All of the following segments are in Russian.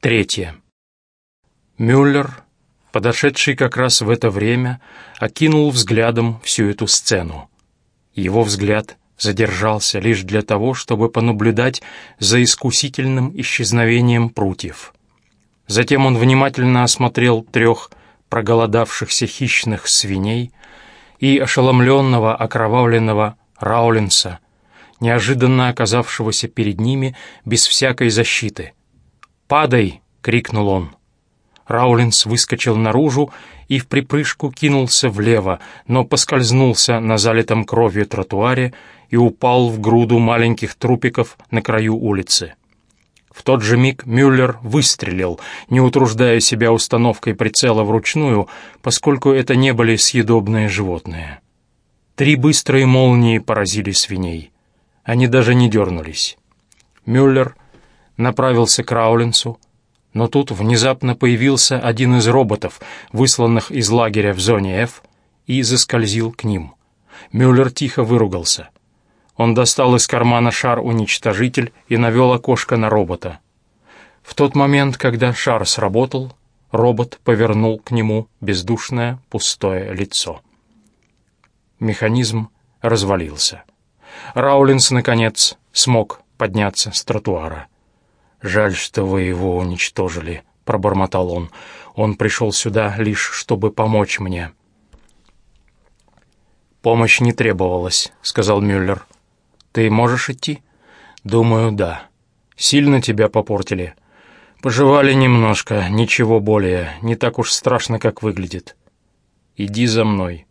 Третье. Мюллер, подошедший как раз в это время, окинул взглядом всю эту сцену. Его взгляд задержался лишь для того, чтобы понаблюдать за искусительным исчезновением прутьев. Затем он внимательно осмотрел трех проголодавшихся хищных свиней и ошеломленного окровавленного Раулинса, неожиданно оказавшегося перед ними без всякой защиты. «Падай!» — крикнул он. Раулинс выскочил наружу и в припрыжку кинулся влево, но поскользнулся на залитом кровью тротуаре и упал в груду маленьких трупиков на краю улицы. В тот же миг Мюллер выстрелил, не утруждая себя установкой прицела вручную, поскольку это не были съедобные животные. Три быстрые молнии поразили свиней. Они даже не дернулись. Мюллер направился к Раулинсу, но тут внезапно появился один из роботов, высланных из лагеря в зоне F, и заскользил к ним. Мюллер тихо выругался. Он достал из кармана шар-уничтожитель и навел окошко на робота. В тот момент, когда шар сработал, робот повернул к нему бездушное пустое лицо. Механизм развалился. Раулинс, наконец, смог подняться с тротуара. «Жаль, что вы его уничтожили», — пробормотал он. «Он пришел сюда лишь, чтобы помочь мне». «Помощь не требовалась», — сказал Мюллер. «Ты можешь идти?» «Думаю, да. Сильно тебя попортили?» «Пожевали немножко, ничего более. Не так уж страшно, как выглядит. Иди за мной».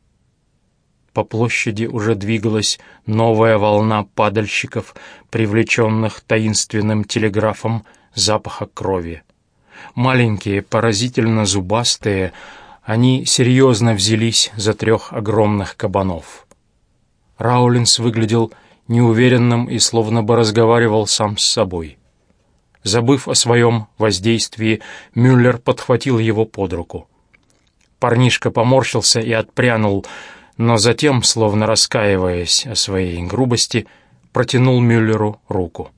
По площади уже двигалась новая волна падальщиков, привлеченных таинственным телеграфом запаха крови. Маленькие, поразительно зубастые, они серьезно взялись за трех огромных кабанов. Раулинс выглядел неуверенным и словно бы разговаривал сам с собой. Забыв о своем воздействии, Мюллер подхватил его под руку. Парнишка поморщился и отпрянул, но затем, словно раскаиваясь о своей грубости, протянул Мюллеру руку.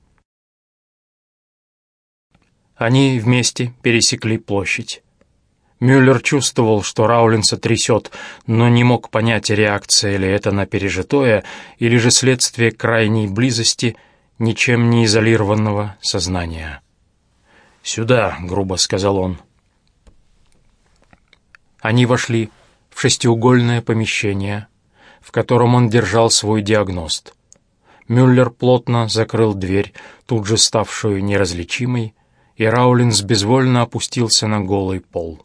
Они вместе пересекли площадь. Мюллер чувствовал, что Раулинса трясет, но не мог понять, реакция ли это на пережитое, или же следствие крайней близости ничем не изолированного сознания. «Сюда», — грубо сказал он. Они вошли в шестиугольное помещение, в котором он держал свой диагност. Мюллер плотно закрыл дверь, тут же ставшую неразличимой, и Раулинс безвольно опустился на голый пол.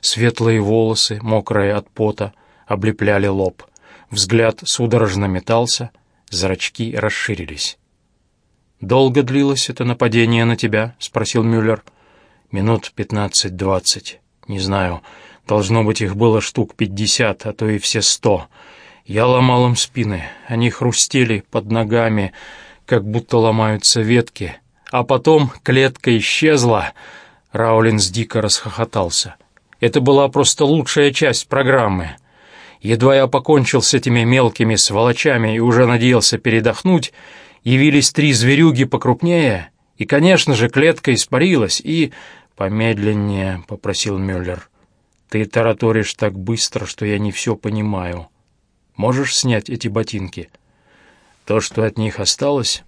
Светлые волосы, мокрые от пота, облепляли лоб. Взгляд судорожно метался, зрачки расширились. «Долго длилось это нападение на тебя?» — спросил Мюллер. «Минут пятнадцать-двадцать. Не знаю. Должно быть, их было штук пятьдесят, а то и все сто. Я ломал им спины. Они хрустели под ногами, как будто ломаются ветки. А потом клетка исчезла. Раулинс дико расхохотался. Это была просто лучшая часть программы. Едва я покончил с этими мелкими сволочами и уже надеялся передохнуть, явились три зверюги покрупнее, и, конечно же, клетка испарилась, и... «Помедленнее», — попросил Мюллер. Ты тараторишь так быстро, что я не все понимаю. Можешь снять эти ботинки? То, что от них осталось?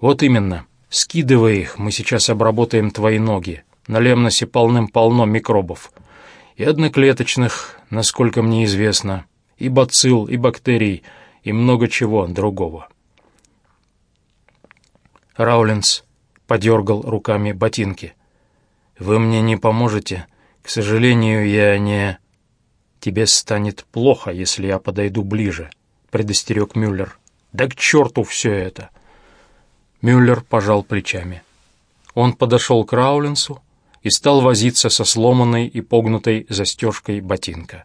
Вот именно. Скидывай их, мы сейчас обработаем твои ноги. На Лемносе полным-полно микробов. И одноклеточных, насколько мне известно, и бацилл, и бактерий, и много чего другого. Раулинс подергал руками ботинки. «Вы мне не поможете?» К сожалению, я не... Тебе станет плохо, если я подойду ближе, предостерег Мюллер. Да к черту все это! Мюллер пожал плечами. Он подошел к Раулинсу и стал возиться со сломанной и погнутой застежкой ботинка.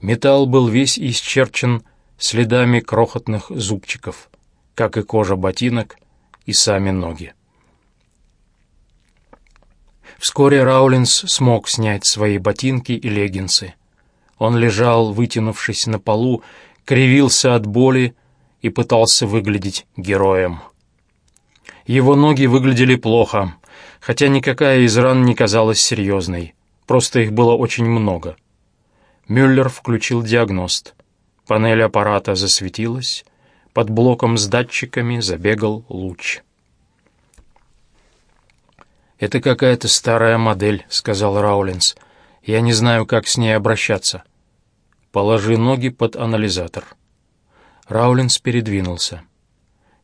Металл был весь исчерчен следами крохотных зубчиков, как и кожа ботинок и сами ноги. Вскоре Раулинс смог снять свои ботинки и леггинсы. Он лежал, вытянувшись на полу, кривился от боли и пытался выглядеть героем. Его ноги выглядели плохо, хотя никакая из ран не казалась серьезной, просто их было очень много. Мюллер включил диагност. Панель аппарата засветилась, под блоком с датчиками забегал луч. «Это какая-то старая модель», — сказал Раулинс. «Я не знаю, как с ней обращаться». «Положи ноги под анализатор». Раулинс передвинулся.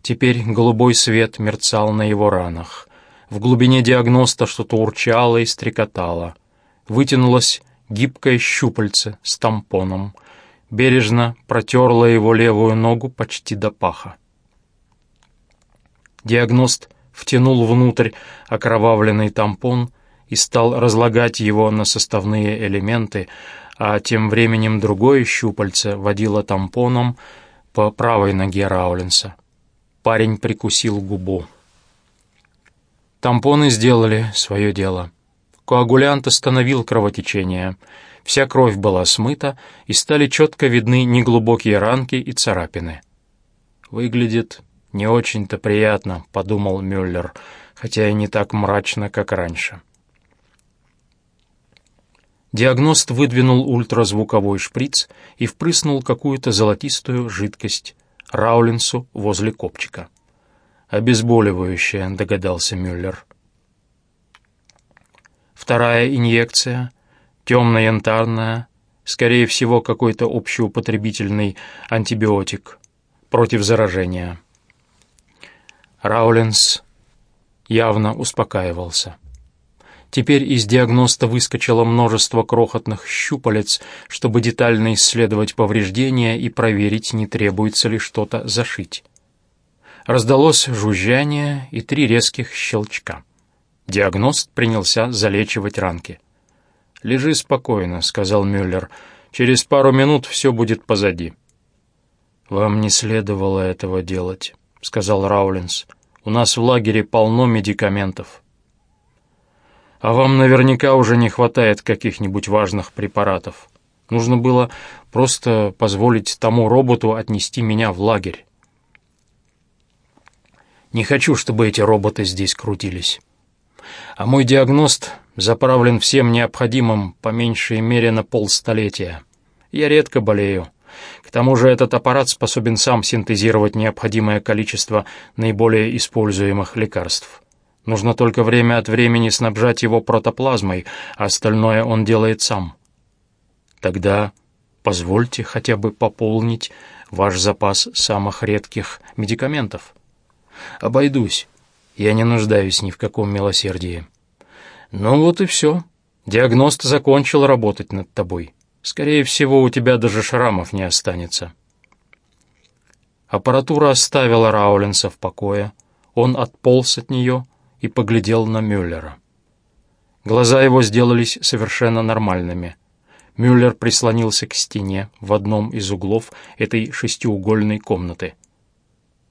Теперь голубой свет мерцал на его ранах. В глубине диагноста что-то урчало и стрекотало. Вытянулось гибкое щупальце с тампоном. Бережно протерла его левую ногу почти до паха. Диагност втянул внутрь окровавленный тампон и стал разлагать его на составные элементы, а тем временем другое щупальце водило тампоном по правой ноге Раулинса. Парень прикусил губу. Тампоны сделали свое дело. Коагулянт остановил кровотечение. Вся кровь была смыта, и стали четко видны неглубокие ранки и царапины. «Выглядит не очень-то приятно», — подумал Мюллер, хотя и не так мрачно, как раньше. Диагност выдвинул ультразвуковой шприц и впрыснул какую-то золотистую жидкость Раулинсу возле копчика. «Обезболивающее», — догадался Мюллер. Вторая инъекция, темно-янтарная, скорее всего, какой-то общеупотребительный антибиотик против заражения. Раулинс явно успокаивался. Теперь из диагноста выскочило множество крохотных щупалец, чтобы детально исследовать повреждения и проверить, не требуется ли что-то зашить. Раздалось жужжание и три резких щелчка. Диагност принялся залечивать ранки. «Лежи спокойно», — сказал Мюллер. «Через пару минут все будет позади». «Вам не следовало этого делать», — сказал Раулинс. «У нас в лагере полно медикаментов». А вам наверняка уже не хватает каких-нибудь важных препаратов. Нужно было просто позволить тому роботу отнести меня в лагерь. Не хочу, чтобы эти роботы здесь крутились. А мой диагност заправлен всем необходимым по меньшей мере на полстолетия. Я редко болею. К тому же этот аппарат способен сам синтезировать необходимое количество наиболее используемых лекарств. Нужно только время от времени снабжать его протоплазмой, а остальное он делает сам. Тогда позвольте хотя бы пополнить ваш запас самых редких медикаментов. Обойдусь. Я не нуждаюсь ни в каком милосердии. Ну вот и все. Диагност закончил работать над тобой. Скорее всего, у тебя даже шрамов не останется. Аппаратура оставила Раулинса в покое. Он отполз от нее — и поглядел на Мюллера. Глаза его сделались совершенно нормальными. Мюллер прислонился к стене в одном из углов этой шестиугольной комнаты.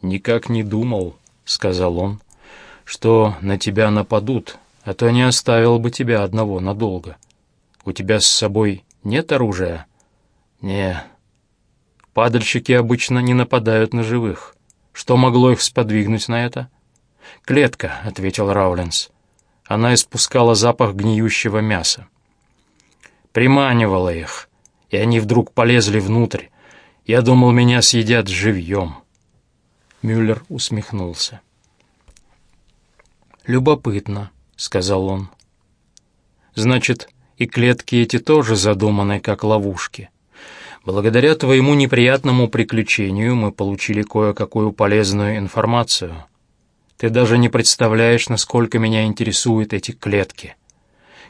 «Никак не думал», — сказал он, — «что на тебя нападут, а то не оставил бы тебя одного надолго. У тебя с собой нет оружия?» «Не. Падальщики обычно не нападают на живых. Что могло их сподвигнуть на это?» «Клетка», — ответил Раулинс. Она испускала запах гниющего мяса. Приманивала их, и они вдруг полезли внутрь. Я думал, меня съедят живьем. Мюллер усмехнулся. «Любопытно», — сказал он. «Значит, и клетки эти тоже задуманы как ловушки. Благодаря твоему неприятному приключению мы получили кое-какую полезную информацию». Ты даже не представляешь, насколько меня интересуют эти клетки.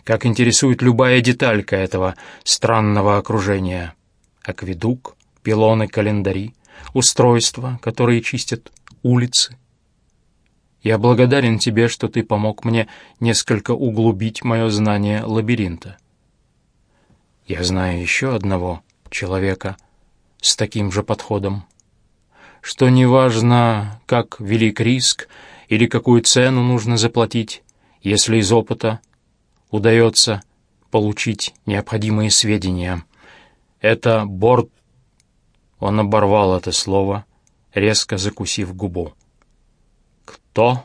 Как интересует любая деталька этого странного окружения. Акведук, пилоны, календари, устройства, которые чистят улицы. Я благодарен тебе, что ты помог мне несколько углубить мое знание лабиринта. Я знаю еще одного человека с таким же подходом, что неважно, как велик риск, или какую цену нужно заплатить, если из опыта удается получить необходимые сведения. Это борт... Он оборвал это слово, резко закусив губу. «Кто?»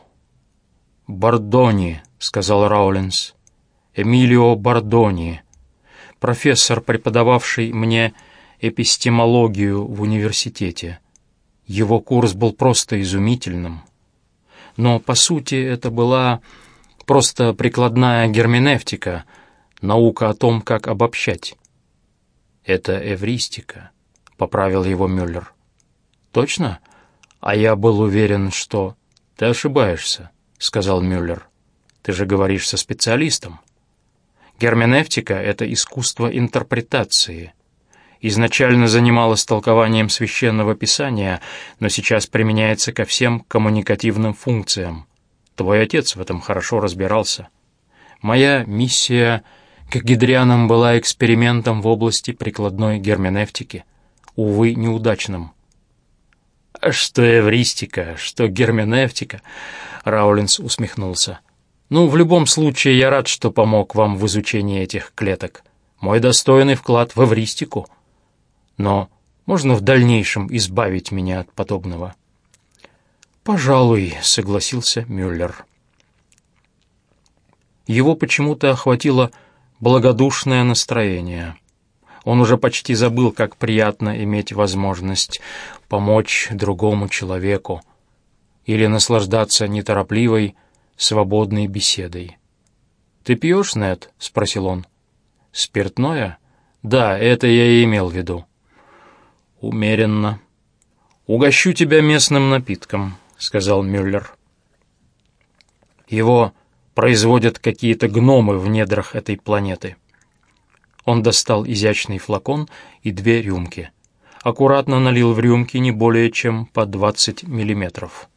«Бордони», — сказал Раулинс. «Эмилио Бардони, профессор, преподававший мне эпистемологию в университете. Его курс был просто изумительным. Но, по сути, это была просто прикладная герменевтика, наука о том, как обобщать. «Это эвристика», — поправил его Мюллер. «Точно? А я был уверен, что...» «Ты ошибаешься», — сказал Мюллер. «Ты же говоришь со специалистом». Герменевтика — это искусство интерпретации. Изначально занималась толкованием священного писания, но сейчас применяется ко всем коммуникативным функциям. Твой отец в этом хорошо разбирался. Моя миссия к гидрианам была экспериментом в области прикладной герменевтики, увы, неудачным. «А «Что эвристика, что герменевтика», — Раулинс усмехнулся. «Ну, в любом случае, я рад, что помог вам в изучении этих клеток. Мой достойный вклад в эвристику. Но можно в дальнейшем избавить меня от подобного?» «Пожалуй», — согласился Мюллер. Его почему-то охватило благодушное настроение. Он уже почти забыл, как приятно иметь возможность помочь другому человеку или наслаждаться неторопливой, свободной беседой. «Ты пьешь, Нед?» — спросил он. «Спиртное?» «Да, это я и имел в виду». «Умеренно. Угощу тебя местным напитком» сказал Мюллер. Его производят какие-то гномы в недрах этой планеты. Он достал изящный флакон и две рюмки. Аккуратно налил в рюмки не более чем по 20 миллиметров.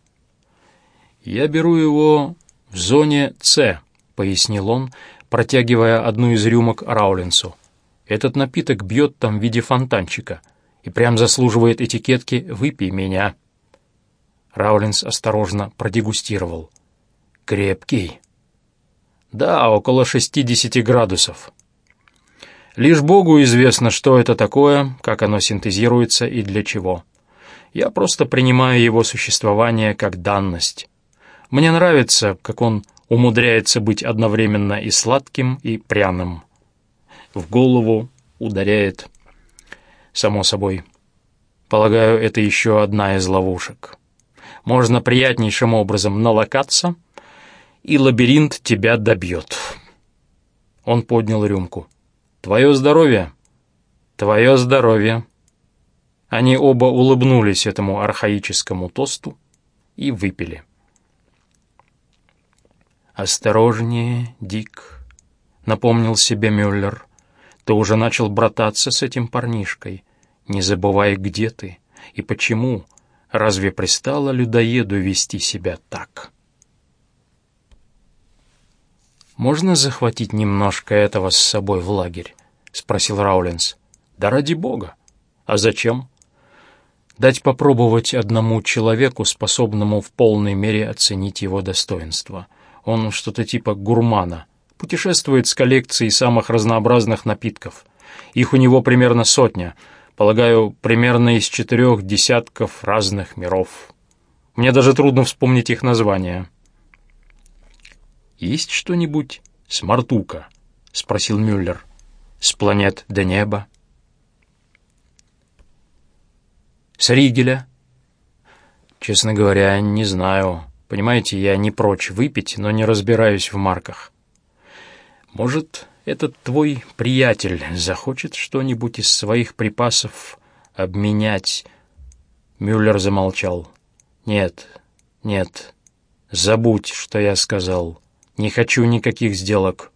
«Я беру его в зоне С», — пояснил он, протягивая одну из рюмок Раулинсу. «Этот напиток бьет там в виде фонтанчика и прям заслуживает этикетки «Выпей меня». Раулинс осторожно продегустировал. «Крепкий». «Да, около 60 градусов». Лишь Богу известно, что это такое, как оно синтезируется и для чего. Я просто принимаю его существование как данность. Мне нравится, как он умудряется быть одновременно и сладким, и пряным. В голову ударяет, само собой. Полагаю, это еще одна из ловушек можно приятнейшим образом налокаться, и лабиринт тебя добьет. Он поднял рюмку. «Твое здоровье!» «Твое здоровье!» Они оба улыбнулись этому архаическому тосту и выпили. «Осторожнее, Дик», — напомнил себе Мюллер. «Ты уже начал брататься с этим парнишкой. Не забывай, где ты и почему Разве пристало людоеду вести себя так? «Можно захватить немножко этого с собой в лагерь?» — спросил Раулинс. «Да ради бога. А зачем?» «Дать попробовать одному человеку, способному в полной мере оценить его достоинство. Он что-то типа гурмана, путешествует с коллекцией самых разнообразных напитков. Их у него примерно сотня — Полагаю, примерно из четырех десятков разных миров. Мне даже трудно вспомнить их названия. «Есть что-нибудь с Мартука?» — спросил Мюллер. «С планет до неба?» «С Ригеля?» «Честно говоря, не знаю. Понимаете, я не прочь выпить, но не разбираюсь в марках. Может, этот твой приятель захочет что-нибудь из своих припасов обменять?» Мюллер замолчал. «Нет, нет, забудь, что я сказал. Не хочу никаких сделок».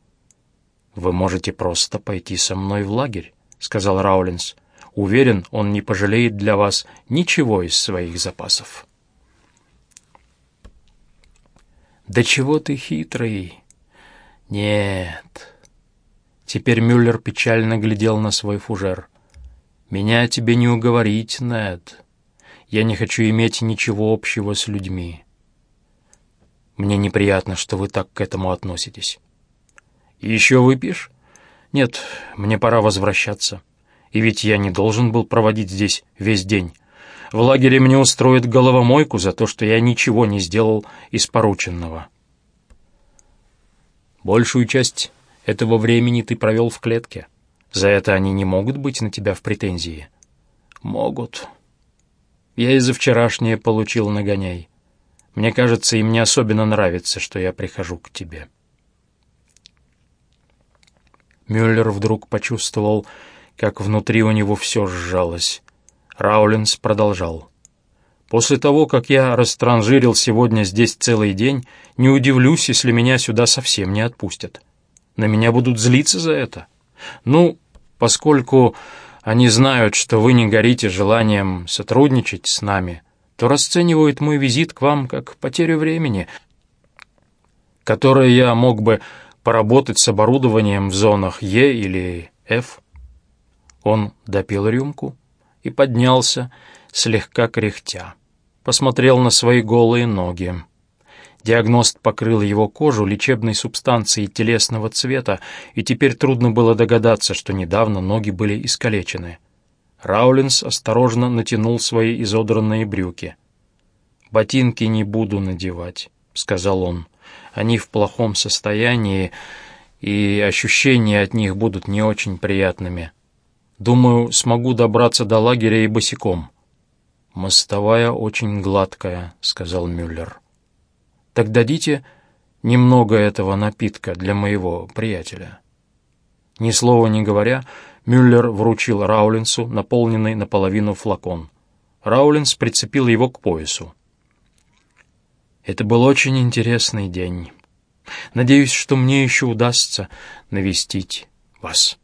«Вы можете просто пойти со мной в лагерь», — сказал Раулинс. «Уверен, он не пожалеет для вас ничего из своих запасов». «Да чего ты хитрый?» «Нет, Теперь Мюллер печально глядел на свой фужер. «Меня тебе не уговорить, Нед. Я не хочу иметь ничего общего с людьми. Мне неприятно, что вы так к этому относитесь». «Еще выпьешь?» «Нет, мне пора возвращаться. И ведь я не должен был проводить здесь весь день. В лагере мне устроят головомойку за то, что я ничего не сделал из порученного». Большую часть этого времени ты провел в клетке. За это они не могут быть на тебя в претензии?» «Могут. Я и за вчерашнее получил нагоняй. Мне кажется, им не особенно нравится, что я прихожу к тебе». Мюллер вдруг почувствовал, как внутри у него все сжалось. Раулинс продолжал. «После того, как я растранжирил сегодня здесь целый день, не удивлюсь, если меня сюда совсем не отпустят. На меня будут злиться за это. Ну, поскольку они знают, что вы не горите желанием сотрудничать с нами, то расценивают мой визит к вам как потерю времени, которое я мог бы поработать с оборудованием в зонах Е или F. Он допил рюмку и поднялся, слегка кряхтя. Посмотрел на свои голые ноги. Диагност покрыл его кожу лечебной субстанцией телесного цвета, и теперь трудно было догадаться, что недавно ноги были искалечены. Раулинс осторожно натянул свои изодранные брюки. «Ботинки не буду надевать», — сказал он. «Они в плохом состоянии, и ощущения от них будут не очень приятными. Думаю, смогу добраться до лагеря и босиком». «Мостовая очень гладкая», — сказал Мюллер. «Так дадите немного этого напитка для моего приятеля». Ни слова не говоря, Мюллер вручил Раулинсу наполненный наполовину флакон. Раулинс прицепил его к поясу. Это был очень интересный день. Надеюсь, что мне еще удастся навестить вас».